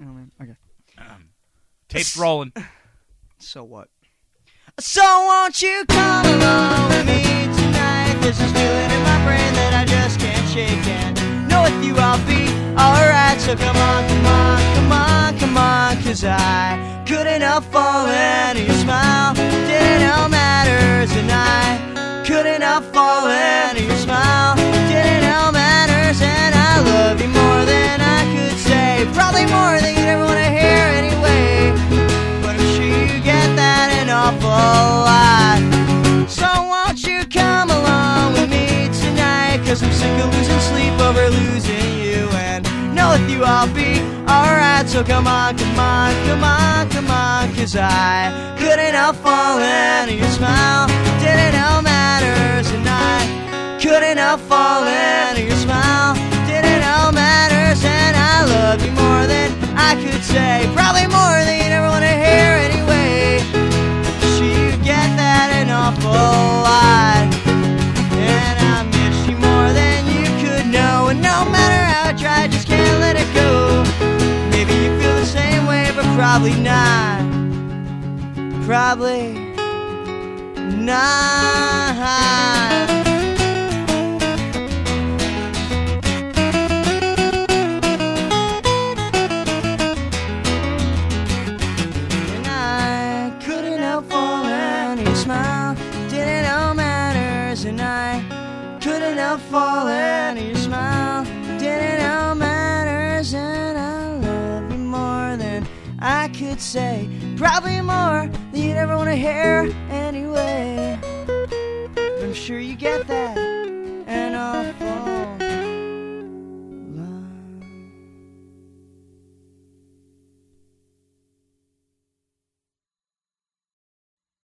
Oh man. Okay. Um, tape's rolling. So what? So won't you come along with me tonight? There's this feeling in my brain that I just can't shake and know with you I'll be alright. So come on, come on, come on, come on, cause I couldn't help falling to your smile. Know with you I'll be alright. So come on, come on, come on, come on. Cause I couldn't help falling your smile. Didn't help matters. And I couldn't help falling your smile. Didn't help matters. And I love you more than I could say. Probably more than you'd ever want to hear anyway. Sure you get that an awful lot. And I miss you more than you could know. And no matter how I try, I just can't let it go. Maybe you feel the same way, but probably not. Probably not. And I couldn't help falling. Your smile didn't and I couldn't help falling. I could say. Probably more than you'd ever want to hear anyway. I'm sure you get that and I'll.